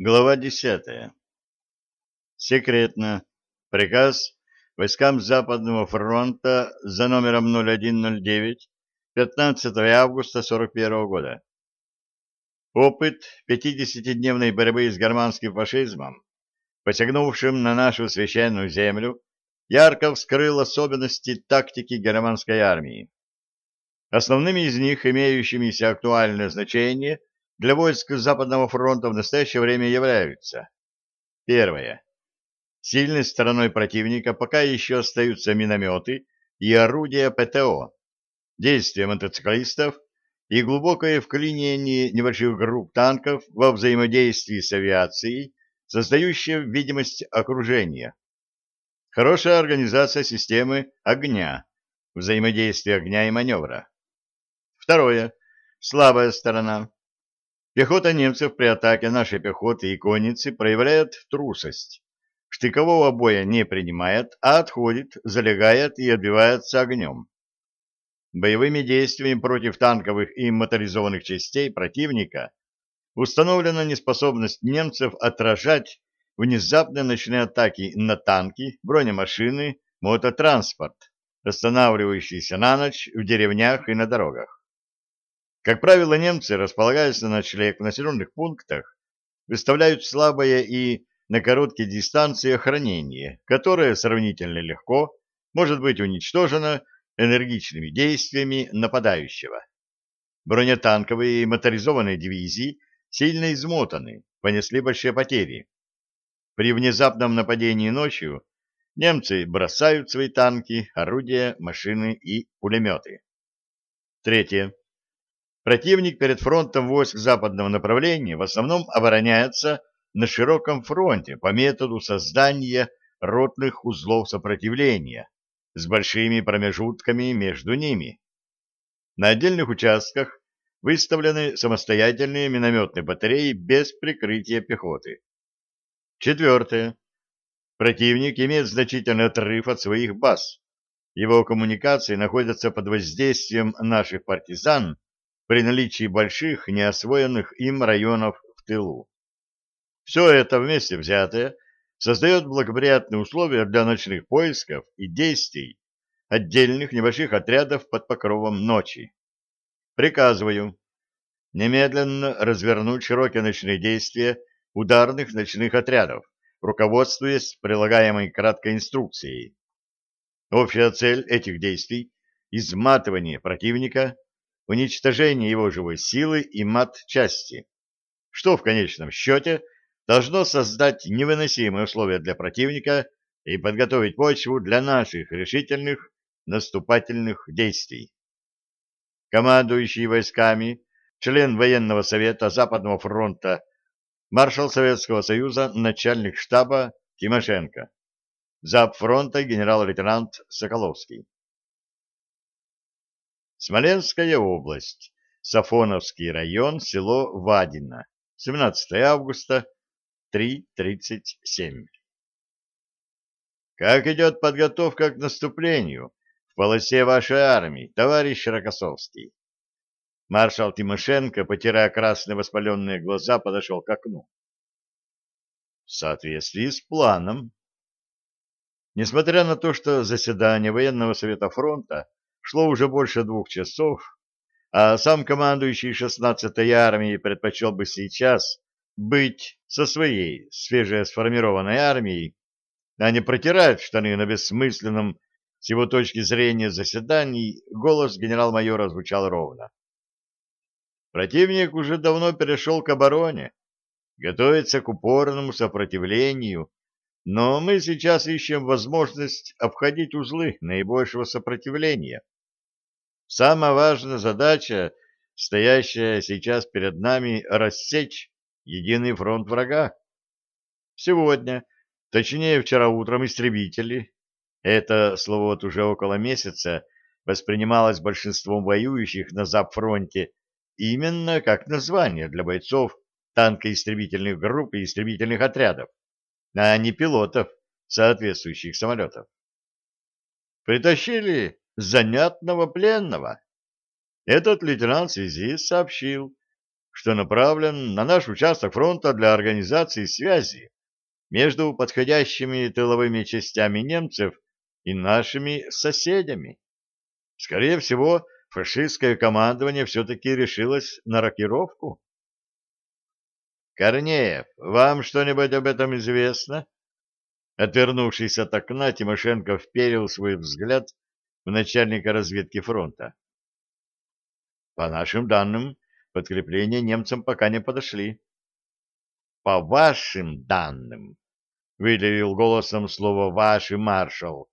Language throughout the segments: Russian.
Глава десятая. Секретно. Приказ войскам Западного фронта за номером 0109 15 августа 41 года. Опыт 50-дневной борьбы с германским фашизмом, посягнувшим на нашу священную землю, ярко вскрыл особенности тактики германской армии. Основными из них, имеющимися актуальное значение, для войск Западного фронта в настоящее время являются. Первое. Сильной стороной противника пока еще остаются минометы и орудия ПТО, действия мотоциклистов и глубокое вклинение небольших групп танков во взаимодействии с авиацией, создающее видимость окружения. Хорошая организация системы огня, взаимодействие огня и маневра. Второе. Слабая сторона Пехота немцев при атаке нашей пехоты и конницы проявляет трусость. Штыкового боя не принимает, а отходит, залегает и отбивается огнем. Боевыми действиями против танковых и моторизованных частей противника установлена неспособность немцев отражать внезапные ночные атаки на танки, бронемашины, мототранспорт, останавливающиеся на ночь в деревнях и на дорогах. Как правило, немцы, располагаясь на ночлег в населенных пунктах, выставляют слабое и на короткие дистанции охранение, которое сравнительно легко может быть уничтожено энергичными действиями нападающего. Бронетанковые и моторизованные дивизии сильно измотаны, понесли большие потери. При внезапном нападении ночью немцы бросают свои танки, орудия, машины и пулеметы. Третье. Противник перед фронтом войск западного направления в основном обороняется на широком фронте по методу создания ротных узлов сопротивления с большими промежутками между ними. На отдельных участках выставлены самостоятельные минометные батареи без прикрытия пехоты. Четвертое. Противник имеет значительный отрыв от своих баз. Его коммуникации находятся под воздействием наших партизан при наличии больших неосвоенных им районов в тылу. Все это вместе взятое создает благоприятные условия для ночных поисков и действий отдельных небольших отрядов под покровом ночи. Приказываю немедленно развернуть широкие ночные действия ударных ночных отрядов, руководствуясь прилагаемой краткой инструкцией. Общая цель этих действий – изматывание противника уничтожение его живой силы и мат-части, что в конечном счете должно создать невыносимые условия для противника и подготовить почву для наших решительных наступательных действий. Командующий войсками, член военного совета Западного фронта, маршал Советского Союза, начальник штаба Тимошенко, зап фронта генерал-лейтенант Соколовский. Смоленская область, Сафоновский район, село Вадино, 17 августа, 3.37. Как идет подготовка к наступлению в полосе вашей армии, товарищ Рокоссовский? Маршал Тимошенко, потирая красные воспаленные глаза, подошел к окну. В соответствии с планом. Несмотря на то, что заседание военного совета фронта шло уже больше двух часов, а сам командующий 16-й армией предпочел бы сейчас быть со своей свежесформированной армией, а не протирать штаны на бессмысленном, с его точки зрения, заседании, голос генерал-майора звучал ровно. Противник уже давно перешел к обороне, готовится к упорному сопротивлению, но мы сейчас ищем возможность обходить узлы наибольшего сопротивления. Самая важная задача, стоящая сейчас перед нами, рассечь единый фронт врага. Сегодня, точнее вчера утром, истребители, это слово вот уже около месяца воспринималось большинством воюющих на Запфронте именно как название для бойцов танкоистребительных групп и истребительных отрядов, а не пилотов соответствующих самолетов. Притащили занятного пленного. Этот лейтенант связи сообщил, что направлен на наш участок фронта для организации связи между подходящими тыловыми частями немцев и нашими соседями. Скорее всего, фашистское командование все-таки решилось на рокировку. «Корнеев, вам что-нибудь об этом известно?» Отвернувшись от окна, Тимошенко вперил свой взгляд в начальника разведки фронта. По нашим данным, подкрепления немцам пока не подошли. По вашим данным, выделил голосом слово «ваши» маршал,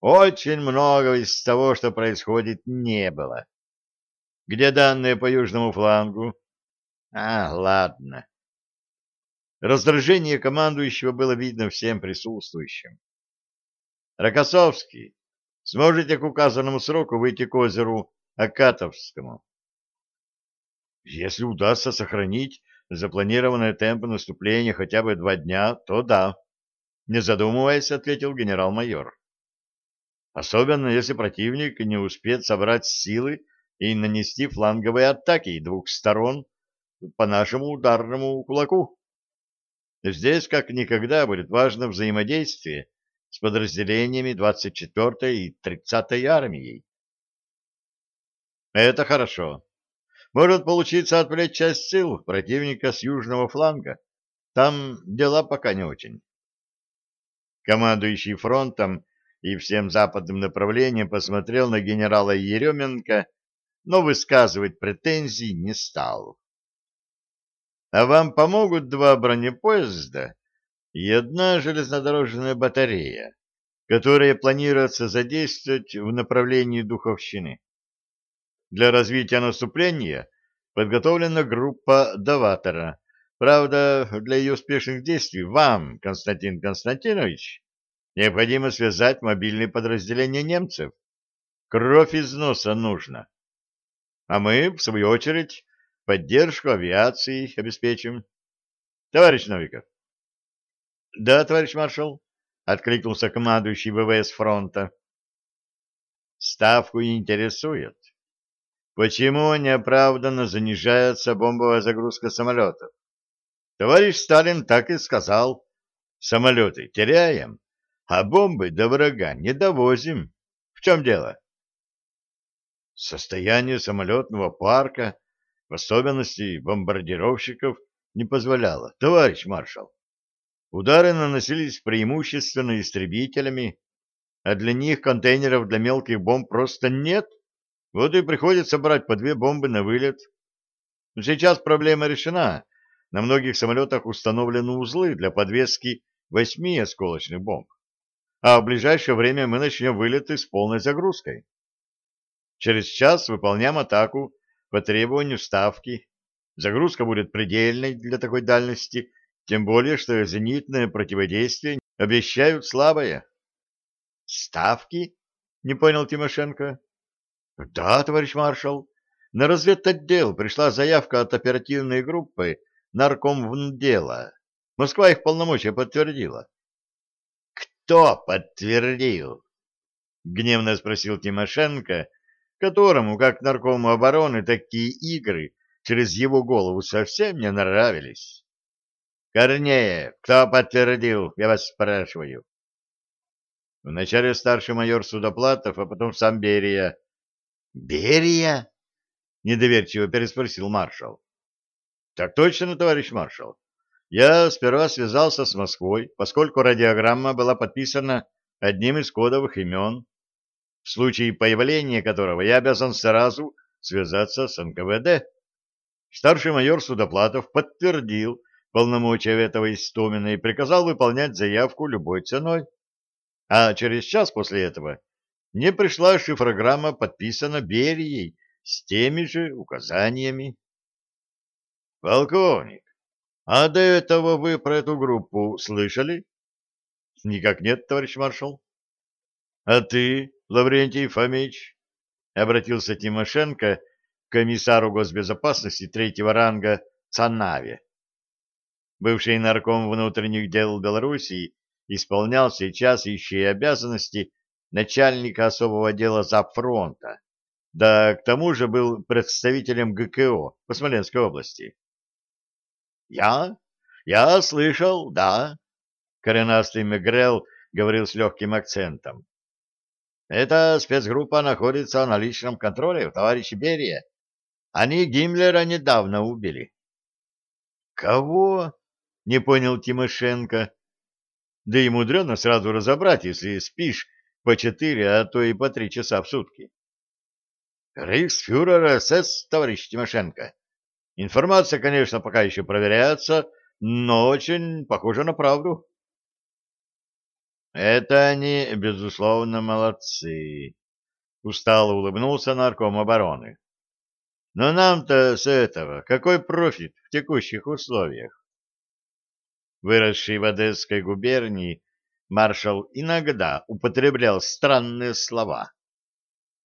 очень много из того, что происходит, не было. Где данные по южному флангу? А, ладно. Раздражение командующего было видно всем присутствующим. Рокоссовский, сможете к указанному сроку выйти к озеру Акатовскому? Если удастся сохранить запланированные темпы наступления хотя бы два дня, то да. Не задумываясь, ответил генерал-майор. Особенно, если противник не успеет собрать силы и нанести фланговые атаки двух сторон по нашему ударному кулаку. Здесь как никогда будет важно взаимодействие с подразделениями 24-й и 30-й армией. Это хорошо. Может получиться отвлечь часть сил противника с южного фланга. Там дела пока не очень. Командующий фронтом и всем западным направлением посмотрел на генерала Еременко, но высказывать претензий не стал. А вам помогут два бронепоезда и одна железнодорожная батарея, которые планируется задействовать в направлении Духовщины. Для развития наступления подготовлена группа Даватора. Правда, для ее успешных действий вам, Константин Константинович, необходимо связать мобильные подразделения немцев. Кровь из носа нужно. А мы, в свою очередь, Поддержку авиации обеспечим. Товарищ Новиков. Да, товарищ маршал, откликнулся командующий ВВС фронта. Ставку интересует. Почему неоправданно занижается бомбовая загрузка самолетов? Товарищ Сталин так и сказал. Самолеты теряем, а бомбы до врага не довозим. В чем дело? Состояние самолетного парка в особенности бомбардировщиков, не позволяло. Товарищ маршал, удары наносились преимущественно истребителями, а для них контейнеров для мелких бомб просто нет. Вот и приходится брать по две бомбы на вылет. Сейчас проблема решена. На многих самолетах установлены узлы для подвески восьми осколочных бомб. А в ближайшее время мы начнем вылеты с полной загрузкой. Через час выполняем атаку по требованию ставки. Загрузка будет предельной для такой дальности, тем более, что зенитное противодействие обещают слабое. Ставки? Не понял Тимошенко. Да, товарищ маршал. На разведотдел пришла заявка от оперативной группы наркомвндела. Москва их полномочия подтвердила. Кто подтвердил? Гневно спросил Тимошенко, которому, как наркому обороны, такие игры через его голову совсем не нравились. Корнеев, кто подтвердил, я вас спрашиваю. Вначале старший майор Судоплатов, а потом сам Берия. Берия? Недоверчиво переспросил маршал. Так точно, товарищ маршал. Я сперва связался с Москвой, поскольку радиограмма была подписана одним из кодовых имен в случае появления которого я обязан сразу связаться с НКВД. Старший майор Судоплатов подтвердил полномочия этого Истомина и приказал выполнять заявку любой ценой. А через час после этого мне пришла шифрограмма, подписана Берией, с теми же указаниями. Полковник, а до этого вы про эту группу слышали? Никак нет, товарищ маршал. А ты, Лаврентий Фомич, обратился Тимошенко к комиссару госбезопасности третьего ранга Цанаве. Бывший нарком внутренних дел Белоруссии исполнял сейчас еще и обязанности начальника особого дела Запфронта, да к тому же был представителем ГКО по Смоленской области. «Я? Я слышал, да», — коренастый Мегрел говорил с легким акцентом. «Эта спецгруппа находится на личном контроле у товарища Берия. Они Гиммлера недавно убили». «Кого?» — не понял Тимошенко. Да и мудрено сразу разобрать, если спишь по четыре, а то и по три часа в сутки. Рейхсфюрер СС, товарищ Тимошенко. Информация, конечно, пока еще проверяется, но очень похожа на правду. Это они, безусловно, молодцы. Устало улыбнулся нарком обороны. Но нам-то с этого какой профит в текущих условиях? Выросший в Одесской губернии, маршал иногда употреблял странные слова